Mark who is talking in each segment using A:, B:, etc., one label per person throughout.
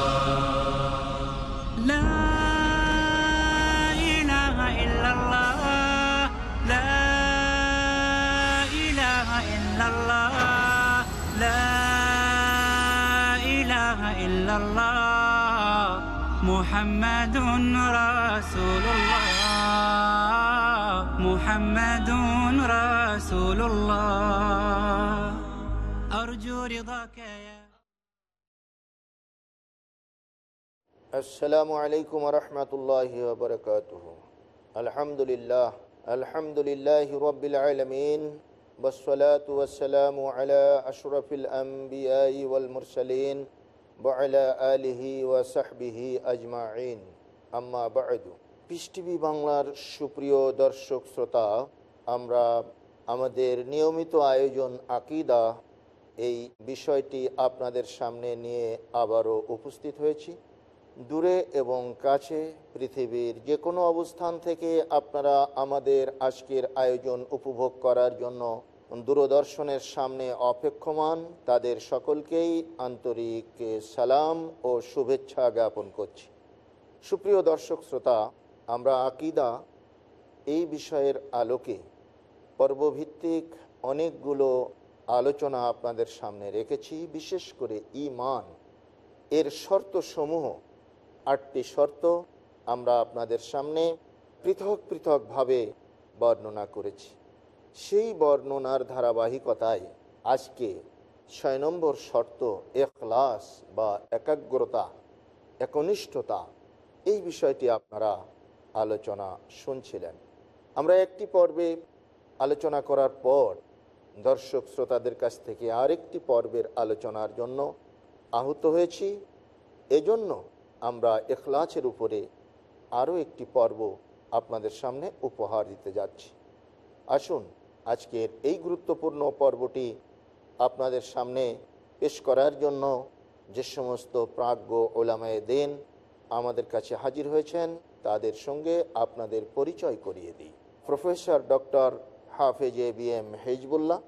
A: محمد رسول الله. محمد رسول الله. أرجو رضاك يا
B: السلام عليكم ورحمة الله وبركاته. الحمد لله. الحمد لله رب العالمين. والصلاة والسلام على أشرف الأنبياء والمرسلين. ওয়ালা আলিহি ওয়াসাহবিহি আজমাইন আম্মা বাদু পিস টিভি বাংলার সুপ্রিয় দর্শক শ্রোতা, আমরা আমাদের নিয়মিত আয়োজন আকিদা এই বিষয়টি আপনাদের সামনে নিয়ে আবারও উপস্থিত হয়েছি। দূরে এবং কাছে পৃথিবীর যে কোনো অবস্থান থেকে আপনারা আমাদের আজকের আয়োজন উপভোগ করার জন্য দূরদর্শনের সামনে অপেক্ষমান তাদের সকলকেই আন্তরিক সালাম ও শুভেচ্ছা জ্ঞাপন করছি। সুপ্রিয় দর্শক শ্রোতা, আমরা আকিদা এই বিষয়ের আলোকে পর্বভিত্তিক অনেকগুলো আলোচনা আপনাদের সামনে রেখেছি, বিশেষ করে ইমান এর শর্তসমূহ আটটি শর্ত আমরা আপনাদের সামনে পৃথক পৃথকভাবে বর্ণনা করেছি। সেই বর্ণনার ধারাবাহিকতায় আজকে ছয় নম্বর শর্ত এখলাস বা একাগ্রতা, একনিষ্ঠতা, এই বিষয়টি আপনারা আলোচনা শুনছিলেন। আমরা একটি পর্বে আলোচনা করার পর দর্শক শ্রোতাদের কাছ থেকে আরেকটি পর্বের আলোচনার জন্য আহত হয়েছি। এজন্য আমরা এখলাসের উপরে আরও একটি পর্ব আপনাদের সামনে উপহার দিতে যাচ্ছি। আসুন আজকের এই গুরুত্বপূর্ণ পর্বটি আপনাদের সামনে পেশ করার জন্য যে সমস্ত প্রাজ্ঞ ওলামায় দেন আমাদের কাছে হাজির হয়েছেন তাদের সঙ্গে আপনাদের পরিচয় করিয়ে দিই। প্রফেসর ডক্টর হাফেজ এ বি এম হেজবুল্লাহ।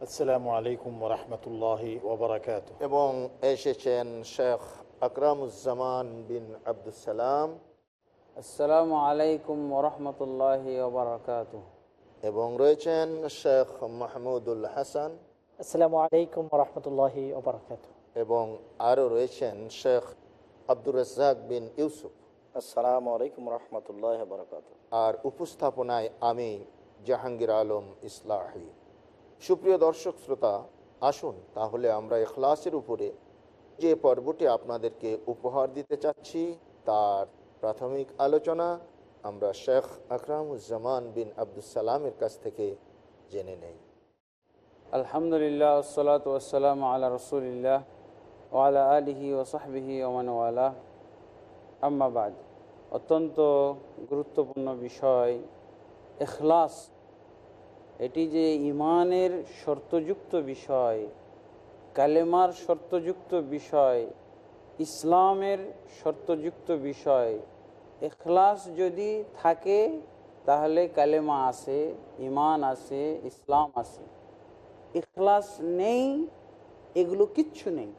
C: আসসালামু আলাইকুম রহমতুল্লাহ ওবরাকাত
B: এবং এসেছেন শেখ আকরামুজ্জামান বিন আবদুসালাম
D: আসসালামু আলাইকুম ওরহমতুল্লাহ ওবরাকাত
B: এবং রয়েছেন শেখ মাহমুদুল হাসান
E: আসসালামু আলাইকুম রহমতুল্লাহি ওবরাকাত
B: এবং আরও রয়েছেন শেখ আব্দুর রাজ্জাক বিন ইউসুফ।
C: আসসালামু আলাইকুম রহমতুল্লাহ বরকাত
B: আর উপস্থাপনায় আমি জাহাঙ্গীর আলম ইসলাহি। সুপ্রিয় দর্শক শ্রোতা আসুন তাহলে আমরা এখলাসের উপরে যে পর্বটি আপনাদেরকে উপহার দিতে চাচ্ছি তার প্রাথমিক আলোচনা আমরা শেখ আকরামুজ্জামান বিন আবদুসালামের কাছ থেকে জেনে নেই।
D: আলহামদুলিল্লাহ সালাত আলা রসুলিল্লাহ ওয়ালা আলিহি ওসাহবিহি ওমানওয়ালা আম্মাবাদ অত্যন্ত গুরুত্বপূর্ণ বিষয় এখলাস এটি যে ইমানের শর্তযুক্ত বিষয়, কালেমার শর্তযুক্ত বিষয়, ইসলামের শর্তযুক্ত বিষয় এখলাস যদি থাকে, তাহলে কালেমা আসে ইমান আসে ইসলাম আসে এখলাস নেই, এগুলো কিচ্ছু নেই।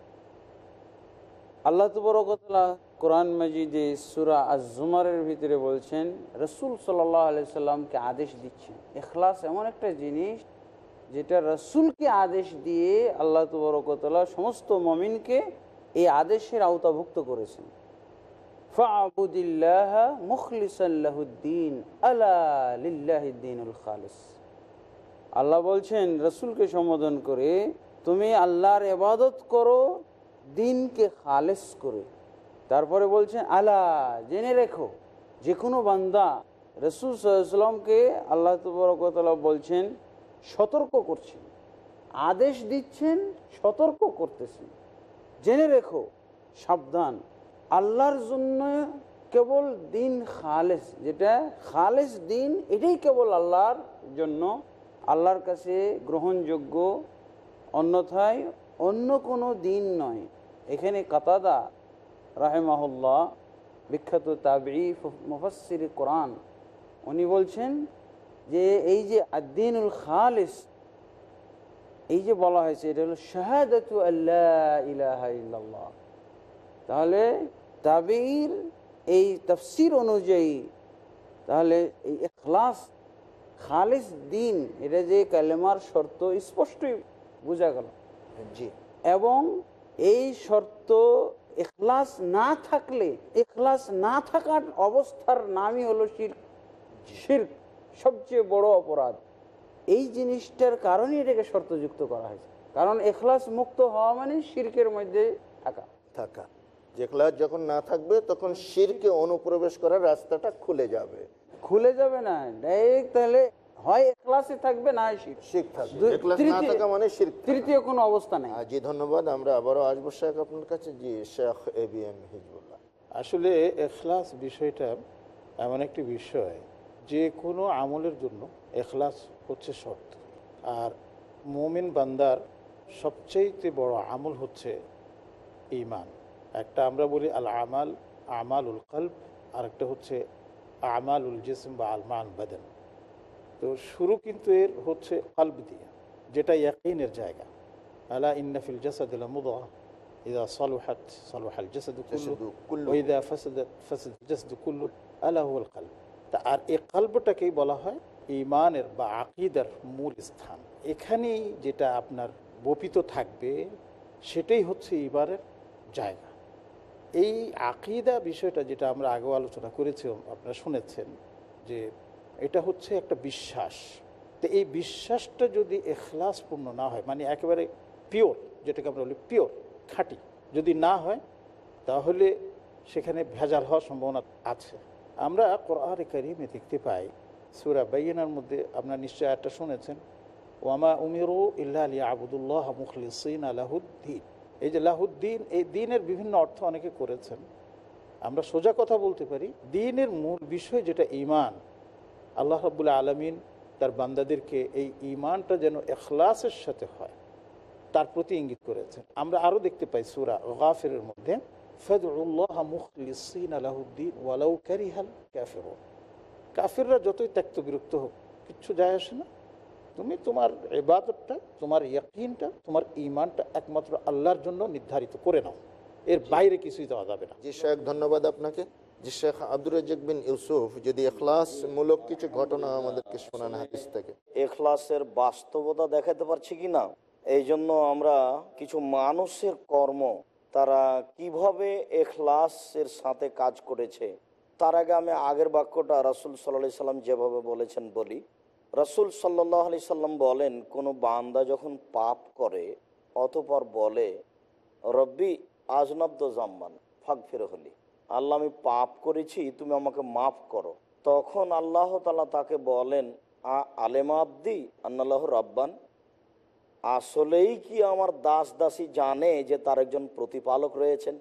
D: আল্লাহ তবরকতলা কোরআন মজিদে সুরা আজুমারের ভিতরে বলছেন, রসুল সাল্লাহ আলাইসাল্লামকে আদেশ দিচ্ছেন। এখলাস এমন একটা জিনিস যেটা রসুলকে আদেশ দিয়ে আল্লাহ তবরকতলা সমস্ত মমিনকে এই আদেশের আওতাভুক্ত করেছেন। আল্লাহ বলছেন, রসুলকে সম্বোধন করে, তুমি আল্লাহর এবাদত করো, দিনকে খালেস করে। তারপরে বলছেন, আলা, জেনে রেখো যে কোনো বান্দা রসুল সাল্লামকে আল্লাহ তবরকতলা বলছেন, সতর্ক করছেন। আদেশ দিচ্ছেন, সতর্ক করতেছেন। জেনে রেখো, সাবধান। আল্লাহর জন্য কেবল দিন খালেস, যেটা খালেস দিন, এটাই কেবল আল্লাহর জন্য। আল্লাহর কাছে গ্রহণযোগ্য, অন্যথায় অন্য কোনো দিন নয়। এখানে কাতাদা রাহেমাহুল্লাহ, বিখ্যাত তাবি মুফাসির কোরআন, উনি বলছেন যে এই যে আদ্দিনুল খালিস, এই যে বলা হয়েছে, এটা হলো শাহাদাতু আল্লাহ তাহলে তাবির এই তফসির অনুযায়ী তাহলে এই এখলাস খালিস দিন এটা যে কালেমার শর্ত স্পষ্টই বোঝা গেল।
B: জি।
D: এবং এই শর্ত এখলাস না থাকলে এখলাস না থাকার অবস্থার নামই হলো শির শির সবচেয়ে বড় অপরাধ। এই জিনিসটার কারণে এটাকে শর্তযুক্ত করা হয়েছে। কারণ এখলাস মুক্ত হওয়া মানে শিরকের মধ্যে থাকা।
B: থাকা। যে ক্লাস যখন না থাকবে তখন শিরকে অনুপ্রবেশ করার রাস্তাটা খুলে যাবে।
D: খুলে যাবে না। ডাইরেক্ট তাহলে হয় এখলাসে থাকবে না শির
B: শিখ থাকবে। এখলাস না থাকা মানে শির
D: তৃতীয় কোনো অবস্থা নেই।
B: জি ধন্যবাদ। আমরা আবারও আসব শেখ আপনার কাছে। জি Sheikh A B M Hizbullah.
C: আসলে এখলাস বিষয়টা এমন একটি বিষয় যে কোনো আমলের জন্য এখলাস হচ্ছে শর্ত। আর মোমিন বান্দার সবচেয়ে বড় আমল হচ্ছে ইমান। একটা আমরা বলি আল আমাল আমাল উল কল্প আর একটা হচ্ছে আমাল উল জিসম বা আলমান বাদন। তো শুরু কিন্তু এর হচ্ছে কল্প দিয়ে যেটা ইয়াকিনের জায়গা। আলা ইন্নাফিল জাসাদিল মুদা জাসাদু
B: জাসাদু
C: কুল্লু
B: কুল্লু।
C: ওইদা ফাসাদাত ফাসাদ জাসাদু কুল্লু আলা হুয়াল কল্ব। তা আর এই কল্পটাকেই বলা হয় ইমানের বা আকিদার মূল স্থান। এখানেই যেটা আপনার বপিত থাকবে সেটাই হচ্ছে ইবারের জায়গা। এই আকিদা বিষয়টা যেটা আমরা আগেও আলোচনা করেছি আপনারা শুনেছেন যে এটা হচ্ছে একটা বিশ্বাস। তো এই বিশ্বাসটা যদি এখলাসপূর্ণ না হয় মানে একেবারে পিওর যেটাকে আমরা বলি পিওর খাঁটি, যদি না হয়, তাহলে সেখানে ভেজাল হওয়ার সম্ভাবনা আছে। আমরা কোরআন কারিমে দেখতে পাই, সুরা বাইনার মধ্যে আপনার নিশ্চয় একটা শুনেছেন ওয়ামা উমিরু ইল্লা আলী আবুদুল্লাহ মুখলিসিন আলাহুদ্দিন এই যে লাহুদ্দিন, এই দিনের বিভিন্ন অর্থ অনেকে করেছেন। আমরা সোজা কথা বলতে পারি, দিনের মূল বিষয় যেটা ইমান আল্লাহ রাবুল্লাহ আলমিন তার বান্দাদেরকে এই ইমানটা যেন এখলাসের সাথে হয়, তার প্রতি ইঙ্গিত করেছেন। আমরা আরও দেখতে পাই সুরা গাফিরের মধ্যে মুখলিসিন আলাহুদ্দিন ওয়ালাউ কাফিররা যতই ত্যক্ত বিরক্ত হোক, কিচ্ছু যায় আসে না। তুমি তোমার এবাদতটা তোমার ইয়াকিনটা তোমার ইমানটা একমাত্র আল্লাহর জন্য নির্ধারিত করে নাও। এর বাইরে কিছুই দেওয়া যাবে না।
B: জি শেখ ধন্যবাদ আপনাকে। জি শেখ আব্দুর রাজ্জাক বিন ইউসুফ যদি এখলাস মূলক কিছু ঘটনা আমাদেরকে শোনান হাদিস থেকে।
F: এখলাসের বাস্তবতা দেখাতে পারছি কি না? এই জন্য আমরা কিছু মানুষের কর্ম তারা কীভাবে এখলাসের সাথে কাজ করেছে তার আগে আমি আগের বাক্যটা রাসুল সাল্লাহ সাল্লাম যেভাবে বলেছেন বলি। রাসুল সাল্লাহ আলি সাল্লাম বলেন, কোনো বান্দা যখন পাপ করে, অতপর বলে, রব্বি, আজনব্দ জাম্মান ফাঁক ফেরে হলি। আল্লাহ, আমি পাপ করেছি, তুমি আমাকে মাফ করো। তখন আল্লাহ তালা তাকে বলেন, আ আলেমা আব্দি, আন্নাল্লাহ রব্বান, আসলেই কি আমার দাস দাসী জানে যে তার একজন প্রতিপালক রয়েছেন?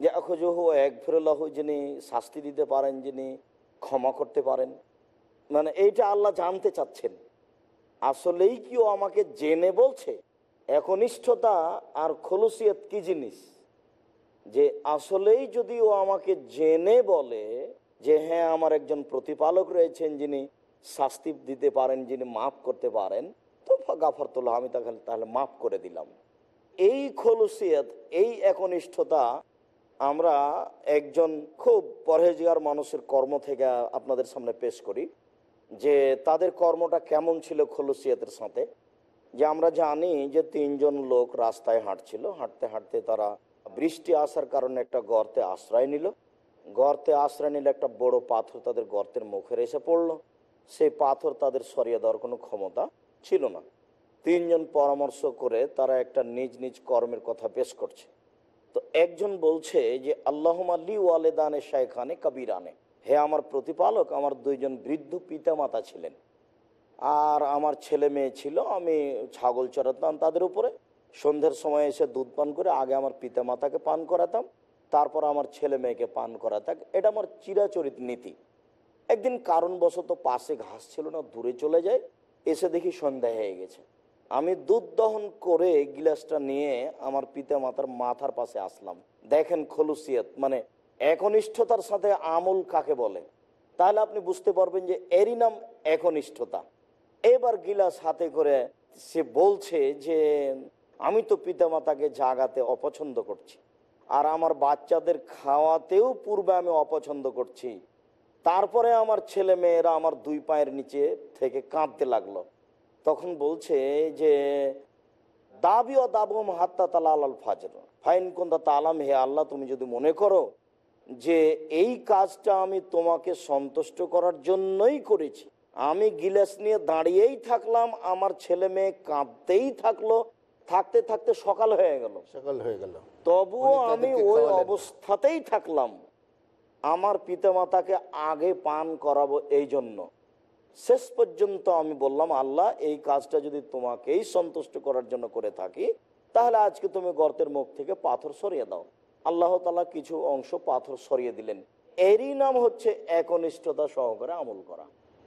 F: যে অখজহ এক ফিরল্লাহ যিনি শাস্তি দিতে পারেন, যিনি ক্ষমা করতে পারেন। মানে এইটা আল্লাহ জানতে চাচ্ছেন। আসলেই কি ও আমাকে জেনে বলছে? একনিষ্ঠতা আর খলুসিয়ত কি জিনিস? যে আসলেই যদি ও আমাকে জেনে বলে যে হ্যাঁ আমার একজন প্রতিপালক রয়েছেন যিনি শাস্তি দিতে পারেন, যিনি মাফ করতে পারেন, তো গাফরতুল্লাহ, আমি তাকে তাহলে মাফ করে দিলাম। এই খলুসিয়ত, এই একনিষ্ঠতা আমরা একজন খুব পরহেজগার মানুষের কর্ম থেকে আপনাদের সামনে পেশ করি। যে তাদের কর্মটা কেমন ছিল খলুসিয়তের সাথে, যে আমরা জানি যে তিনজন লোক রাস্তায় হাঁটছিল, হাঁটতে হাঁটতে তারা বৃষ্টি আসার কারণে একটা গর্তে আশ্রয় নিল। গর্তে আশ্রয় নিলে একটা বড় পাথর তাদের গর্তের মুখের এসে পড়ল। সেই পাথর তাদের সরিয়ে দেওয়ার কোনো ক্ষমতা ছিল না। তিনজন পরামর্শ করে তারা একটা নিজ নিজ কর্মের কথা পেশ করছে। তো একজন বলছে যে আল্লাহ আল্লি ওয়ালেদানে শাইখানে কবিরানে। হে আমার প্রতিপালক, আমার দুইজন বৃদ্ধ পিতামাতা ছিলেন। আর আমার ছেলে মেয়ে ছিল, আমি ছাগল চড়াতাম তাদের উপরে। সন্ধ্যের সময় এসে দুধ পান করে আগে আমার পিতামাতাকে পান করাতাম, তারপর আমার ছেলে মেয়েকে পান করাতাম। এটা আমার চিরাচরিত নীতি। একদিন কারণবশত পাশে ঘাস ছিল না, দূরে চলে যায় এসে দেখি সন্ধ্যা হয়ে গেছে। আমি দুধ দহন করে গিলাসটা নিয়ে আমার পিতা মাতার মাথার পাশে আসলাম। দেখেন খলুসিয়ত মানে একনিষ্ঠতার সাথে আমল কাকে বলে? তাহলে আপনি বুঝতে পারবেন যে এরই নাম একনিষ্ঠতা। এবার গিলাস হাতে করে সে বলছে যে, আমি তো পিতামাতাকে জাগাতে অপছন্দ করছি। আর আমার বাচ্চাদের খাওয়াতেও পূর্বে আমি অপছন্দ করছি। তারপরে আমার ছেলে মেয়েরা আমার দুই পায়ের নিচে থেকে কাঁদতে লাগল। তখন বলছে যে, দাবি ও দাবম হাত্তা তালা আল ফাজর। ফাইন কোনটা তালাম, হে আল্লাহ, তুমি যদি মনে করো যে এই কাজটা আমি তোমাকে সন্তুষ্ট করার জন্যই করেছি। আমি গিলাস নিয়ে দাঁড়িয়েই থাকলাম আমার ছেলে মেয়ে কাঁদতেই থাকল থাকতে থাকতে সকাল হয়ে গেল।
B: সকাল হয়ে গেল।
F: তবুও আমি ওই অবস্থাতেই থাকলাম। আমার পিতামাতাকে আগে পান করাবো এই জন্য। শেষ পর্যন্ত আমি বললাম আল্লাহ এই কাজটা যদি তোমাকেই সন্তুষ্ট করার জন্য করে থাকি তাহলে আজকে তুমি গর্তের মুখ থেকে পাথর সরিয়ে দাও। আল্লাহ তালা কিছু অংশ পাথর সরিয়ে দিলেন। এরই নাম হচ্ছে একনিষ্ঠতা সহকারে আমল করা।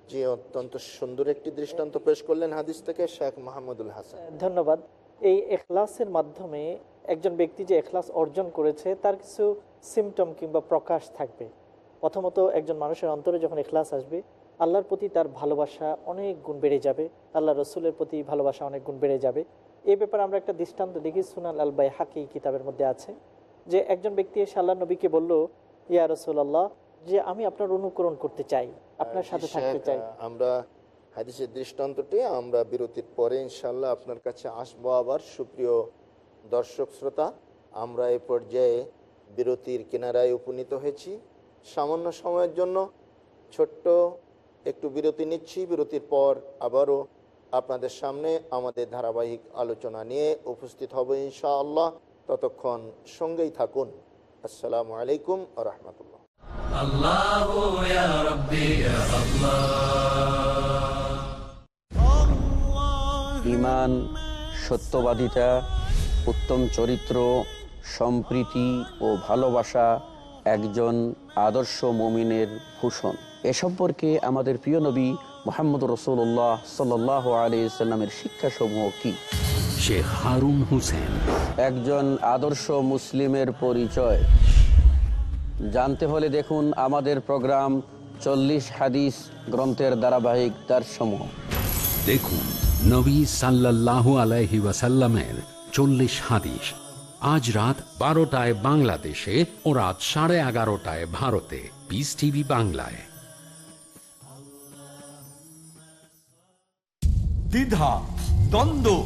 B: জি অত্যন্ত সুন্দর একটি দৃষ্টান্ত পেশ করলেন হাদিস থেকে শেখ মাহমুদুল হাসান।
E: ধন্যবাদ। এই এখলাসের মাধ্যমে একজন ব্যক্তি যে এখলাস অর্জন করেছে তার কিছু সিমটম কিংবা প্রকাশ থাকবে। প্রথমত একজন মানুষের অন্তরে যখন এখলাস আসবে আল্লাহর প্রতি তার ভালোবাসা অনেক গুণ বেড়ে যাবে। আল্লাহ রসুলের প্রতি ভালোবাসা অনেক গুণ বেড়ে যাবে। এই ব্যাপারে আমরা একটা দৃষ্টান্ত দেখি সুনাল আল বাই হাকি কিতাবের মধ্যে আছে। যে একজন ব্যক্তি এসে আল্লাহ নবীকে বলল ইয়া রসুল্লাহ যে আমি আপনার অনুকরণ করতে চাই আপনার সাথে থাকতে চাই।
B: আমরা হাদিসের দৃষ্টান্তটি আমরা বিরতির পরে ইনশাল্লাহ আপনার কাছে আসব আবার। সুপ্রিয় দর্শক শ্রোতা আমরা এ পর্যায়ে বিরতির কিনারায় উপনীত হয়েছি। সামান্য সময়ের জন্য ছোট্ট একটু বিরতি নিচ্ছি। বিরতির পর আবারও আপনাদের সামনে আমাদের ধারাবাহিক আলোচনা নিয়ে উপস্থিত হব ইনশাআল্লাহ। ততক্ষণ সঙ্গেই থাকুন। আসসালামু আলাইকুম রহমতুল্লাহ।
G: আল্লাহ
H: ইমান সত্যবাদিতা উত্তম চরিত্র সম্প্রীতি ও ভালোবাসা একজন আদর্শ মমিনের ভূষণ। এ সম্পর্কে আমাদের প্রিয় নবী মোহাম্মদ রসুল্লাহ সাল্লাহ আলি সাল্লামের শিক্ষাসমূহ কী?
I: শেখ হারুন হুসেন।
H: একজন আদর্শ মুসলিমের পরিচয়। জানতে হলে দেখুন আমাদের প্রোগ্রাম চল্লিশ হাদিস গ্রন্থের ধারাবাহিক সমূহ
I: দেখুন নবী সাল্লাল্লাহু আলাইহি ওয়াসাল্লামের চল্লিশ হাদিস। আজ রাত বারোটায় বাংলাদেশে ও রাত সাড়ে এগারোটায় ভারতে। পিস টিভি বাংলায়।
J: দ্বিধা দ্বন্দ্ব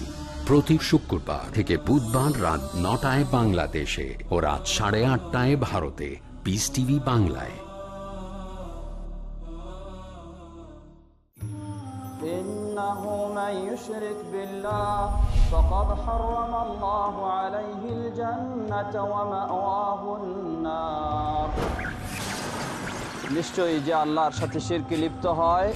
I: প্রতি শুক্রবার থেকে বুধবার রাত নটায় বাংলাদেশে ও রাত সাড়ে আটটায় ভারতে পিস টিভি বাংলায়
D: إنه من يشرك بالله فقد حرم الله عليه الجنة ومأواه النار নিশ্চয়ই যে আল্লাহর সাথে শিরকে লিপ্ত হয়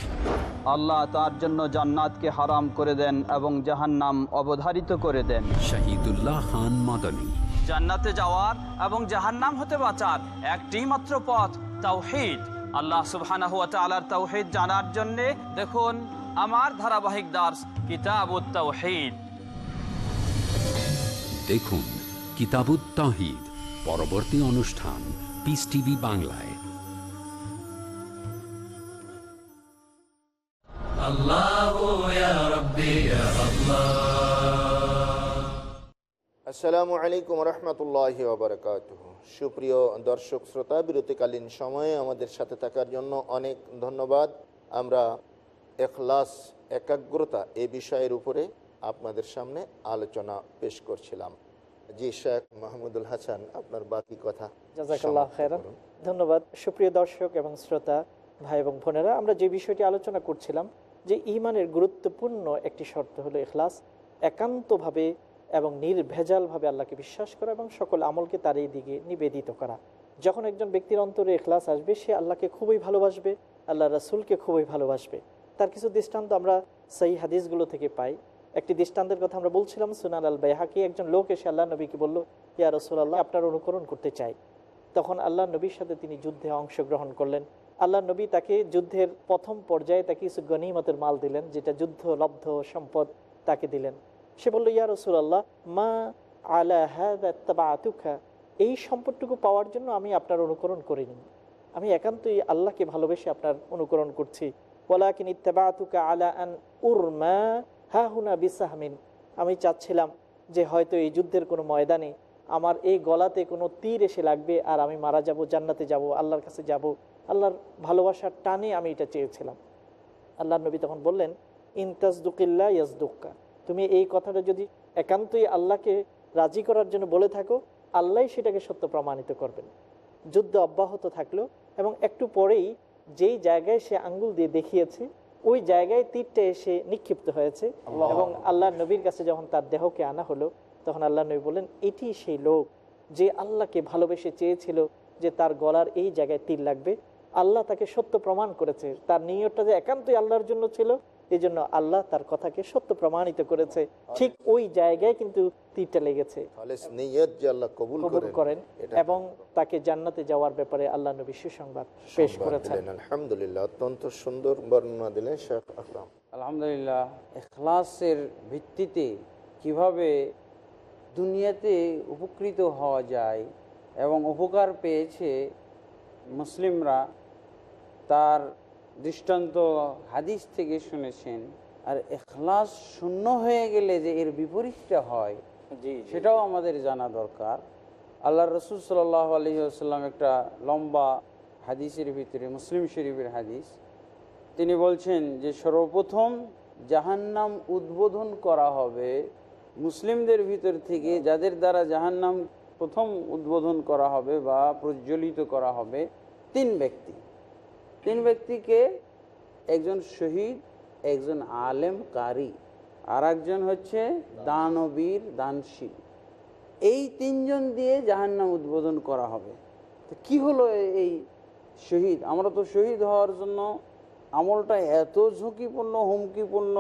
D: আল্লাহ তার জন্য জান্নাতকে হারাম করে দেন এবং জাহান্নাম অবধারিত করে দেন।
I: শহীদুল্লাহ খান মাদানী।
D: জান্নাতে যাওয়ার এবং জাহান্নাম হতে বাঁচার একটি মাত্র পথ তাওহিদ। আল্লাহ সুবহানাহু ওয়া তাআলার তাওহিদ জানার জন্য দেখুন আমার ধারাবাহিক দাস কিতাবুত তাওহিদ।
I: দেখুন কিতাবুত তাহিদ পরবর্তী অনুষ্ঠান পিস টিভি বাংলায়।
B: আসসালামু আলাইকুম রহমতুল্লাহ ওবরকাত সুপ্রিয় দর্শক শ্রোতা বিরতিকালীন সময়ে আমাদের সাথে থাকার জন্য অনেক ধন্যবাদ। আমরা এখলাস একাগ্রতা এই বিষয়ের উপরে আপনাদের সামনে আলোচনা পেশ করছিলাম। জি শেখ মাহমুদুল হাসান আপনার বাকি কথা।
E: ধন্যবাদ। সুপ্রিয় দর্শক এবং শ্রোতা ভাই এবং বোনেরা আমরা যে বিষয়টি আলোচনা করছিলাম যে ইমানের গুরুত্বপূর্ণ একটি শর্ত হলো এখলাস একান্তভাবে এবং নির্ভেজালভাবে আল্লাহকে বিশ্বাস করা এবং সকল আমলকে তার এই দিকে নিবেদিত করা। যখন একজন ব্যক্তির অন্তরে এখলাস আসবে, সে আল্লাহকে খুবই ভালোবাসবে আল্লাহ রাসুলকে খুবই ভালোবাসবে। তার কিছু দৃষ্টান্ত আমরা সেই হাদিসগুলো থেকে পাই। একটি দৃষ্টান্তের কথা আমরা বলছিলাম, সুনান আল বেহাকি একজন লোক এসে আল্লাহ নবীকে বলল, ইয়া রসুল আল্লাহ আপনার অনুকরণ করতে চাই। তখন আল্লাহ নবীর সাথে তিনি যুদ্ধে অংশগ্রহণ করলেন। আল্লাহ নবী তাকে যুদ্ধের প্রথম পর্যায়ে তাকে কিছু গনিমতের মাল দিলেন, যেটা যুদ্ধ, লব্ধ, সম্পদ তাকে দিলেন। সে বলল, ইয়া রসুল আল্লাহ মা আলা আতুখা এই সম্পদটুকু পাওয়ার জন্য আমি আপনার অনুকরণ করিনি। আমি একান্তই আল্লাহকে ভালোবেসে আপনার অনুকরণ করছি। ওলাকিন ইত্তাবাতুকা আলা আন উরমা হা হুনা বিসাহমিন। আমি চাচ্ছিলাম যে হয়তো এই যুদ্ধের কোনো ময়দানে আমার এই গলাতে কোনো তীর এসে লাগবে আর আমি মারা যাব, জান্নাতে যাব, আল্লাহর কাছে যাব। আল্লাহর ভালোবাসার টানে আমি এটা চেয়েছিলাম। আল্লাহ নবী তখন বললেন ইনতাজদুকিল্লা ইয়াজদুক্কা তুমি এই কথাটা যদি একান্তই আল্লাহকে রাজি করার জন্য বলে থাকো আল্লাহ সেটাকে সত্য প্রমাণিত করবেন। যুদ্ধ অব্যাহত থাকল এবং একটু পরেই যেই জায়গায় সে আঙ্গুল দিয়ে দেখিয়েছে ওই জায়গায় তীরটা এসে নিক্ষিপ্ত হয়েছে এবং আল্লাহ নবীর কাছে যখন তার দেহকে আনা হলো তখন আল্লাহ নবী বললেন এটি সেই লোক যে আল্লাহকে ভালোবেসে চেয়েছিল যে তার গলার এই জায়গায় তীর লাগবে আল্লাহ তাকে সত্য প্রমাণ করেছে। তার নিয়তটা যে একান্তই আল্লাহর জন্য ছিল এই জন্য আল্লাহ তার কথাকে সত্য প্রমাণিত করেছে। ঠিক ওই জায়গায় কিন্তু তীরটা লেগেছে।
B: করেন
E: এবং তাকে জান্নাতে যাওয়ার ব্যাপারে আল্লাহ নবী সুসংবাদ পেশ করেছেন।
B: আলহামদুলিল্লাহ অত্যন্ত সুন্দর বর্ণনা দিলেন শেখ আকরাম।
D: আলহামদুলিল্লাহ এখলাসের ভিত্তিতে কীভাবে দুনিয়াতে উপকৃত হওয়া যায় এবং উপকার পেয়েছে মুসলিমরা তার দৃষ্টান্ত হাদিস থেকে শুনেছেন আর এখলাস শূন্য হয়ে গেলে যে এর বিপরীতটা হয় সেটাও আমাদের জানা দরকার। আল্লাহ রসুল সাল্লাহ আলহিহাস্লাম একটা লম্বা হাদিসের ভিতরে মুসলিম শরীফের হাদিস তিনি বলছেন যে সর্বপ্রথম জাহান্নাম উদ্বোধন করা হবে মুসলিমদের ভিতর থেকে যাদের দ্বারা জাহান্নাম প্রথম উদ্বোধন করা হবে বা প্রজ্বলিত করা হবে তিন ব্যক্তি। তিন ব্যক্তিকে একজন শহীদ, একজন আলেম কারি আর একজন হচ্ছে দানবীর, দানশীল। এই তিনজন দিয়ে জাহান্নাম উদ্বোধন করা হবে। তো কি হলো এই শহীদ? আমরা তো শহীদ হওয়ার জন্য আমলটা এত ঝুঁকিপূর্ণ, হুমকিপূর্ণ,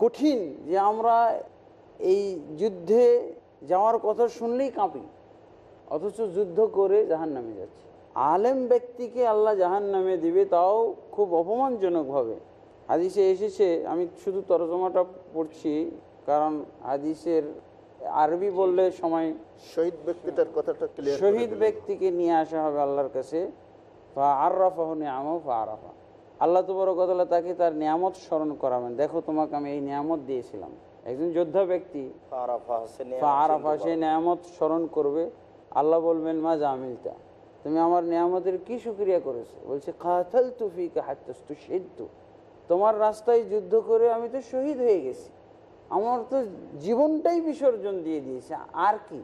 D: কঠিন যে আমরা এই যুদ্ধে যাওয়ার কথা শুনলেই কাঁপি। অথচ যুদ্ধ করে জাহান নামে যাচ্ছে। আলেম ব্যক্তিকে আল্লাহ জাহান নামে দিবে তাও খুব অপমানজনকভাবে হাদিসে এসেছে আমি শুধু তরজমাটা পড়ছি কারণ হাদিসের আরবি বললে সময়
B: শহীদ ব্যক্তিটার কথাটা
D: শহীদ ব্যক্তিকে নিয়ে আসা হবে আল্লাহর কাছে। ফা আর্রাফাহ নিয়ামহ ফা আরাফা আল্লাহ তবরকতলা তাকে তার নিয়ামত স্মরণ করাবেন। দেখো তোমাকে আমি এই নিয়ামত দিয়েছিলাম। একজন যোদ্ধা ব্যক্তি।
F: আরাফা সে নিয়ামত
D: ফা আরাফা সেই নিয়ামত স্মরণ করবে। আল্লাহ বলবেন মা জামিলতা তুমি আমার নিয়ামতের কি সুক্রিয়া করেছ? বলছে কাথাল তুফিকে হাত্তু সিদ্ধ তোমার রাস্তায় যুদ্ধ করে আমি তো শহীদ হয়ে গেছি। আমার তো জীবনটাই বিসর্জন দিয়ে দিয়েছে। আর কি?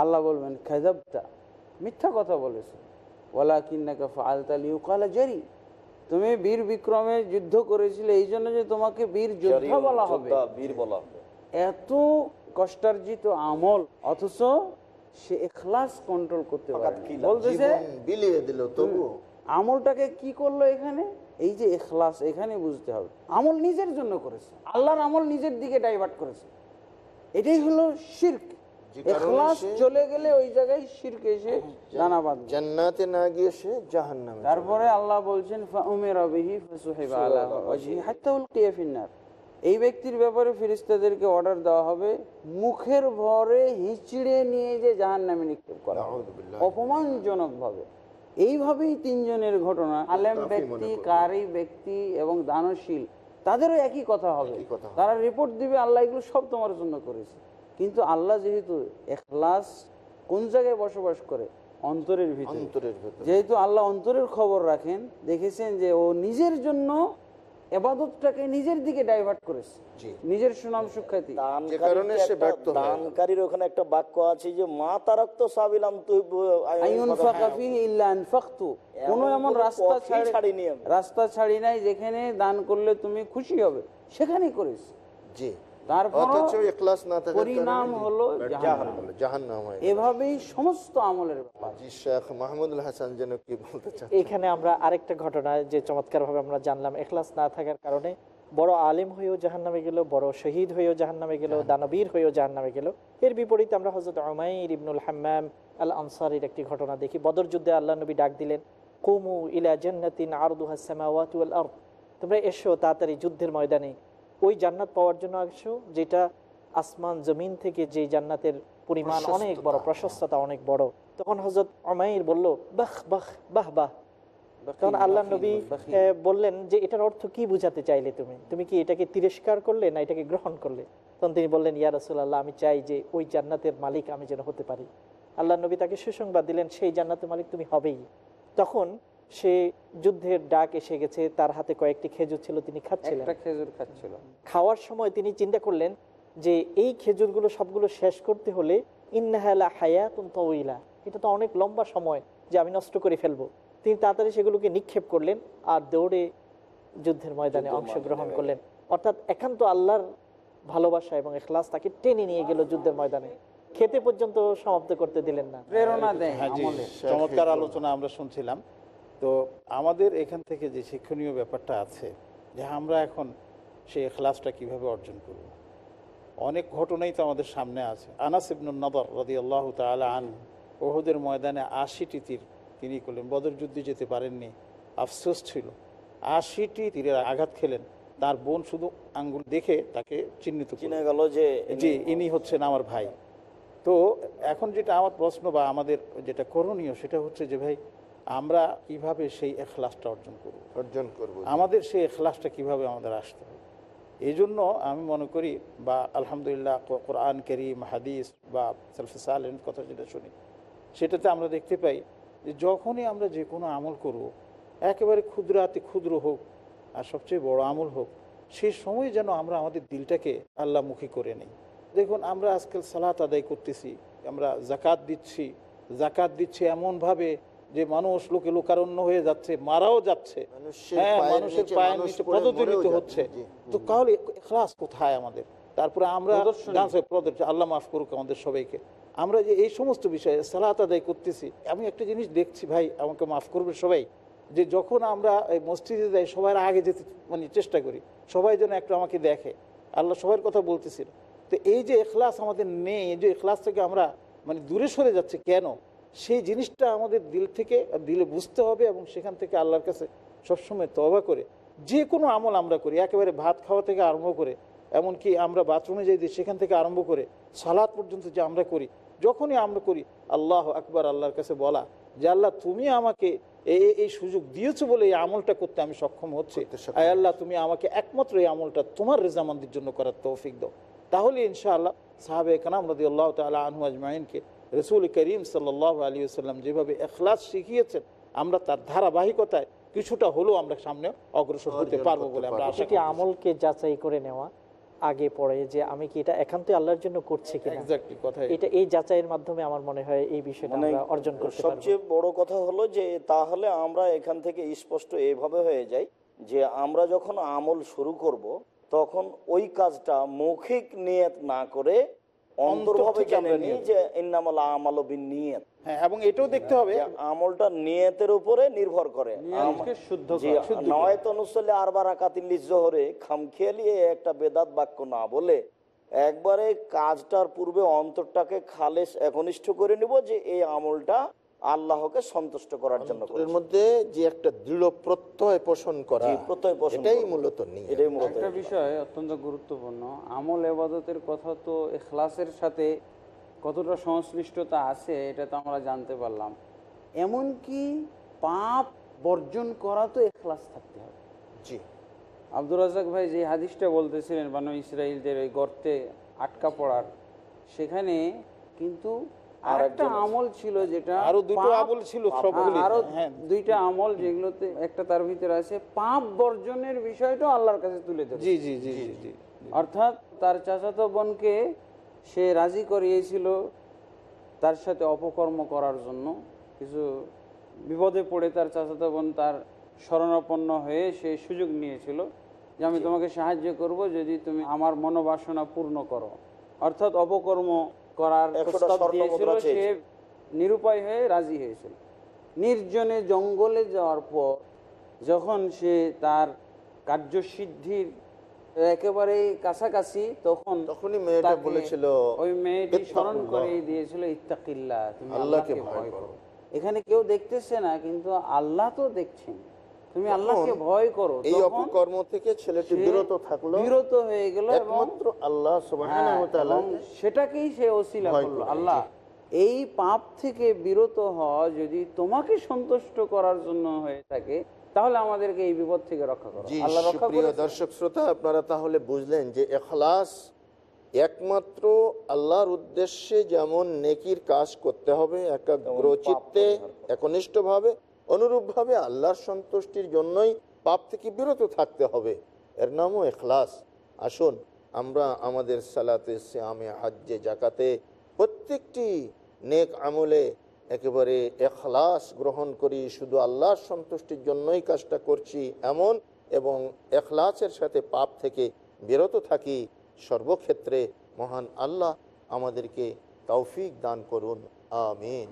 D: আল্লাহ বলবেন খেজাবটা মিথ্যা কথা বলেছ। ওলা কিন্নাকা ফালতালি কালা জারি। তুমি বীর বিক্রমে যুদ্ধ করেছিলে এই জন্য যে তোমাকে বীর যোদ্ধা বলা হবে।
F: বীর বলা হবে।
D: এত কষ্টার্জিত আমল অথচ সে এখলাস কন্ট্রোল করতে পারে বলতেছে
B: বিলিয়ে দিল তবু
D: আমলটাকে কি করল এখানে? এই যে এখলাস এখানে বুঝতে হবে। আমল নিজের জন্য করেছে। আল্লাহর আমল নিজের দিকে ডাইভার্ট করেছে। এটাই হলো শির্ক। চলে গেলে ওই জায়গায় শির্ক এসে দানা বাঁধবে।
B: জান্নাতে না গিয়ে সে জাহান্নামে
D: তারপরে আল্লাহ বলছেন ফাউমিরা বিহি ফাসুহিবা আলা ওয়াজহি হাত্তা উলকিয়া ফিন্নার এই ব্যক্তির ব্যাপারে ফিরিস্তাদেরকে অর্ডার দেওয়া হবে মুখের ভরে হিঁচড়ে নিয়ে যে জাহান্নামে নিক্ষেপ করা হবে।
B: নাউযুবিল্লাহ।
D: অপমানজনক ভাবে এইভাবেই তিনজনের ঘটনা আলেম ব্যক্তি কারি ব্যক্তি এবং দানশীল তাদেরও একই কথা হবে। তারা রিপোর্ট দিবে আল্লাহ এগুলো সব তোমার জন্য করেছে। কিন্তু আল্লাহ যেহেতু এখলাস কোন জায়গায় বসবাস করে? অন্তরের ভিতরে। যেহেতু আল্লাহ অন্তরের খবর রাখেন দেখেছেন যে ও নিজের জন্য এবাদতটাকে নিজের দিকে ডাইভার্ট করেছে। নিজের সুনাম সুখ্যাতি।
B: যে কারণে সে ব্যর্থ হয়ে।
F: দানকারীর ওখানে একটা বাক্য আছে যে মা তারাক্ত সাবিলাম তুই
D: আইয়ুনফাকা ফিহি ইল্লা আনফাকতু। কোনো
F: এমন
D: এমন রাস্তা ছাড়ি
F: ছাড়িনি
D: রাস্তা ছাড়ি নাই যেখানে দান করলে তুমি খুশি হবে। সেখানেই করেছে।
B: জি। হয়ে
E: এখানে আমরা আরেকটা ঘটনা যে চমৎকারভাবে আমরা জানলাম এখলাস না থাকার কারণে বড় আলেম হয়েও জাহান নামে গেল বড় শহীদ হয়েও জাহান নামে গেল দানবীর হয়েও জাহান নামে গেল। এর বিপরীতে আমরা হজরত অমাইর ইবনুল হাম্মাম আল আনসারির একটি ঘটনা দেখি। বদর যুদ্ধে আল্লাহ নবী ডাক দিলেন কুমু ইলা জান্নাতিন তোমরা এসো তাড়াতাড়ি যুদ্ধের ময়দানে। ওই জান্নাত পাওয়ার জন্য আসো যেটা আসমান জমিন থেকে যে জান্নাতের পরিমাণ অনেক বড় প্রশস্ততা অনেক বড়। তখন হজরত অমাইর বলল বাহ বাহ বাহ বাহ। তখন আল্লাহ নবী বললেন যে এটার অর্থ কি বুঝাতে চাইলে তুমি? তুমি কি এটাকে তিরস্কার করলে না এটাকে গ্রহণ করলে? তখন তিনি বললেন ইয়া রসুল্লাহ আমি চাই যে ওই জান্নাতের মালিক আমি যেন হতে পারি। আল্লাহ নবী তাকে সুসংবাদ দিলেন সেই জান্নাতের মালিক তুমি হবেই। তখন সে যুদ্ধের ডাক এসে গেছে তার হাতে কয়েকটি খেজুর ছিল তিনি খাচ্ছিলেন।
D: খেজুর খাচ্ছিল।
E: খাওয়ার সময় তিনি চিন্তা করলেন যে এই খেজুরগুলো সবগুলো শেষ করতে হলে ইন্নাহালা হায়াতুন তউইলা এটা তো অনেক লম্বা সময় যে আমি নষ্ট করে ফেলব। তিনি তাড়াতাড়ি সেগুলোকে নিক্ষেপ করলেন আর দৌড়ে যুদ্ধের ময়দানে অংশগ্রহণ করলেন। অর্থাৎ একান্ত আল্লাহর ভালোবাসা এবং এখলাস তাকে টেনে নিয়ে গেল যুদ্ধের ময়দানে। খেতে পর্যন্ত সমাপ্ত করতে দিলেন না।
D: প্রেরণা দেয়
C: হ্যাঁ চমৎকার আলোচনা আমরা শুনছিলাম। তো আমাদের এখান থেকে যে শিক্ষণীয় ব্যাপারটা আছে যে আমরা এখন সেই এখলাসটা কীভাবে অর্জন করব? অনেক ঘটনাই তো আমাদের সামনে আছে। আনাস ইবনুল নদর রদি আল্লাহ তালা আন ওহুদের ময়দানে আশিটি তীর তিনি করলেন। বদর যুদ্ধে যেতে পারেননি আফসোস ছিল। আশিটি তীরের আঘাত খেলেন তার বোন শুধু আঙ্গুল দেখে তাকে চিহ্নিত
F: চিনে গেল যে
C: জি ইনি হচ্ছেন আমার ভাই। তো এখন যেটা আমার প্রশ্ন বা আমাদের যেটা করণীয় সেটা হচ্ছে যে ভাই আমরা কীভাবে সেই এখলাসটা অর্জন করব?
B: অর্জন করব।
C: আমাদের সেই এখলাসটা কীভাবে আমাদের আসতে হবে? এই জন্য আমি মনে করি বা আলহামদুলিল্লাহ কোরআন করিম হাদিস বা সেলফে সালেন কথা যেটা শুনি সেটাতে আমরা দেখতে পাই যে যখনই আমরা যে কোনো আমল করব একেবারে ক্ষুদ্রাতি ক্ষুদ্র হোক আর সবচেয়ে বড় আমল হোক সেই সময় যেন আমরা আমাদের দিলটাকে আল্লাহমুখী করে নেই। দেখুন আমরা আজকাল সালাত আদায় করতেছি আমরা জাকাত দিচ্ছি জাকাত দিচ্ছি এমনভাবে যে মানুষ লোকে লোকারণ্য হয়ে যাচ্ছে মারাও যাচ্ছে।
B: মানুষের
C: হ্যাঁ
B: পায়ের
C: মানুষের
B: নিচে
C: পায়ের নিচে পদদলিত হচ্ছে। তো তাহলে এখলাস কোথায় আমাদের? তারপরে আমরা। আল্লাহ মাফ করুক আমাদের সবাইকে। আমরা যে এই সমস্ত বিষয়ে সালাত আদায় করতেছি আমি একটা জিনিস দেখছি ভাই আমাকে মাফ করবে সবাই যে যখন আমরা এই মসজিদে যাই সবার আগে যেতে মানে চেষ্টা করি সবাই যেন একটু আমাকে দেখে। আল্লাহ সবার কথা বলতেছি তো এই যে এখলাস আমাদের নেই এই যে এখলাস থেকে আমরা মানে দূরে সরে যাচ্ছে কেন? সেই জিনিসটা আমাদের দিল থেকে দিলে বুঝতে হবে এবং সেখান থেকে আল্লাহর কাছে সবসময় তবা করে যে কোনো আমল আমরা করি একেবারে ভাত খাওয়া থেকে আরম্ভ করে এমনকি আমরা বাথরুমে যাই দিই সেখান থেকে আরম্ভ করে সালাদ পর্যন্ত যে আমরা করি যখনই আমরা করি আল্লাহ আকবার আল্লাহর কাছে বলা যে আল্লাহ তুমি আমাকে এই সুযোগ দিয়েছ বলে এই আমলটা করতে আমি সক্ষম হচ্ছে। আয় আল্লাহ তুমি আমাকে একমাত্র এই আমলটা তোমার রেজামান্দির জন্য করার তৌফিক দাও। তাহলে ইনশাআল্লাহ সাহাবে কানাম রদি আল্লাহ তালা আনহু আজমাইনকে রসুল করিম সাল্লাহ আলী সাল্লাম যেভাবে এখলাস শিখিয়েছেন আমরা তার ধারাবাহিকতায় কিছুটা হলেও আমরা সামনে অগ্রসর হতে পারব বলে আমরা আশা
E: সেটি আমলকে যাচাই করে নেওয়া আগে পড়ে যে আমি কি এটা একান্তই আল্লাহর জন্য করছি কিনা। এটা এই যাচাইয়ের মাধ্যমে আমার মনে হয় এই বিষয়টা
F: মানে
E: আমরা অর্জন করতে পারব।
F: সবচেয়ে বড় কথা হলো যে তাহলে আমরা এখান থেকে স্পষ্ট এইভাবে হয়ে যাই যে আমরা যখন আমল শুরু করব তখন ওই কাজটা মৌখিক নিয়ত না করে অন্তর্ভাবে জেনে নিই যে ইন্নামাল আমাল বিন নিয়ত
C: হ্যাঁ এবং এটাও দেখতে হবে
F: আমলটা নিয়তের উপরে নির্ভর করে
D: শুদ্ধ
F: জি,
D: করা।
C: শুদ্ধ করা।
F: নয়ত অনুসল্লি আরবার আকাতিল্লিস জোহরে খামখেয়ালি একটা বেদাত বাক্য না বলে একবারে কাজটার পূর্বে অন্তরটাকে খালেস একনিষ্ঠ করে নিব যে এই আমলটা আল্লাহকে সন্তুষ্ট করার জন্য
B: এর মধ্যে যে একটা দৃঢ় প্রত্যয় পোষণ করা
F: প্রত্যয় পোষণ
B: এটাই মূলত নিয়ে
F: এটাই মূলত
D: একটা বিষয় অত্যন্ত গুরুত্বপূর্ণ আমল এবাদতের কথা তো এখলাসের সাথে কতটা সংশ্লিষ্টতা আছে এটা তো আমরা জানতে পারলাম। এমনকি পাপ বর্জন করা তো এখলাস থাকতে হবে।
B: জি।
D: আব্দুর রাজাক ভাই যে হাদিসটা বলতেছিলেন বানু ইসরায়েলদের ওই গর্তে আটকা পড়ার সেখানে কিন্তু আরেকটা আমল ছিল যেটা
C: আরও দুটো আমল ছিল সবগুলি
D: আরও
C: হ্যাঁ।
D: দুইটা আমল যেগুলোতে একটা তার ভিতরে আছে পাপ বর্জনের বিষয়টা আল্লাহর কাছে তুলে ধরে
C: জি জি জি জি
D: অর্থাৎ তার চাচাতো বোনকে সে রাজি করিয়েছিল তার সাথে অপকর্ম করার জন্য। কিছু বিপদে পড়ে তার চাচাতো বোন তার শরণাপন্ন হয়ে সে সুযোগ নিয়েছিল যে আমি তোমাকে সাহায্য করব যদি তুমি আমার মনোবাসনা পূর্ণ করো। অর্থাৎ অপকর্ম করার প্রস্তাব দিয়েছিল সে নিরুপায় হয়ে রাজি হয়েছিল। নির্জনে জঙ্গলে যাওয়ার পর যখন সে তার কার্যসিদ্ধির একেবারে কাছাকাছি তখন
B: তখনই মেয়েটা বলেছিল,
D: ওই মেয়েটি স্মরণ করে দিয়েছিল ইত্তাকিল্লা তুমি
B: আল্লাহকে ভয়। করো।
D: এখানে কেউ দেখতেছে না কিন্তু আল্লাহ তো দেখছেন। তুমি আল্লাহকে ভয় করো
B: এই অপকর্ম থেকে ছেলেটি বিরত থাকল।
D: বিরত হয়ে গেল
B: একমাত্র আল্লাহ সুবহানাহু ওয়া তাআলা
D: হ্যাঁ, সেটাকেই সে
B: ভয়
D: করল আল্লাহ। এই পাপ থেকে বিরত হওয়া যদি তোমাকে সন্তুষ্ট করার জন্য হয়ে থাকে তাহলে আমাদেরকে এই বিপদ থেকে রক্ষা করো। আল্লাহ রক্ষা
B: সুপ্রিয় দর্শক শ্রোতা আপনারা তাহলে বুঝলেন যে এখলাস একমাত্র আল্লাহর উদ্দেশ্যে যেমন নেকির কাজ করতে হবে একাগ্র চিত্তে একনিষ্ঠভাবে অনুরূপভাবে আল্লাহর সন্তুষ্টির জন্যই পাপ থেকে বিরত থাকতে হবে। এর নামও এখলাস আসুন, আমরা আমাদের সালাতে শ্যামে হাজ্যে জাকাতে প্রত্যেকটি নেক আমলে একেবারে এখলাস গ্রহণ করি। শুধু আল্লাহর সন্তুষ্টির জন্যই কাজটা করছি এমন এবং এখলাসের সাথে পাপ থেকে বিরত থাকি। সর্বক্ষেত্রে মহান আল্লাহ আমাদেরকে তৌফিক দান করুন। আমিন।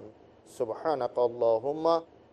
B: সুবহানাক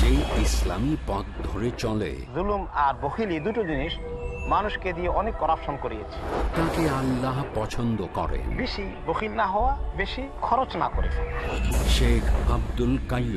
I: যে ইসলামী পথ ধরে চলে।
K: জুলুম আর বখিলি দুটো জিনিস মানুষকে দিয়ে অনেক করাপশন করিয়েছে।
I: তাকে আল্লাহ পছন্দ করে।
K: বেশি বখিল না হওয়া বেশি খরচ না করে।
I: শেখ আব্দুল কাইম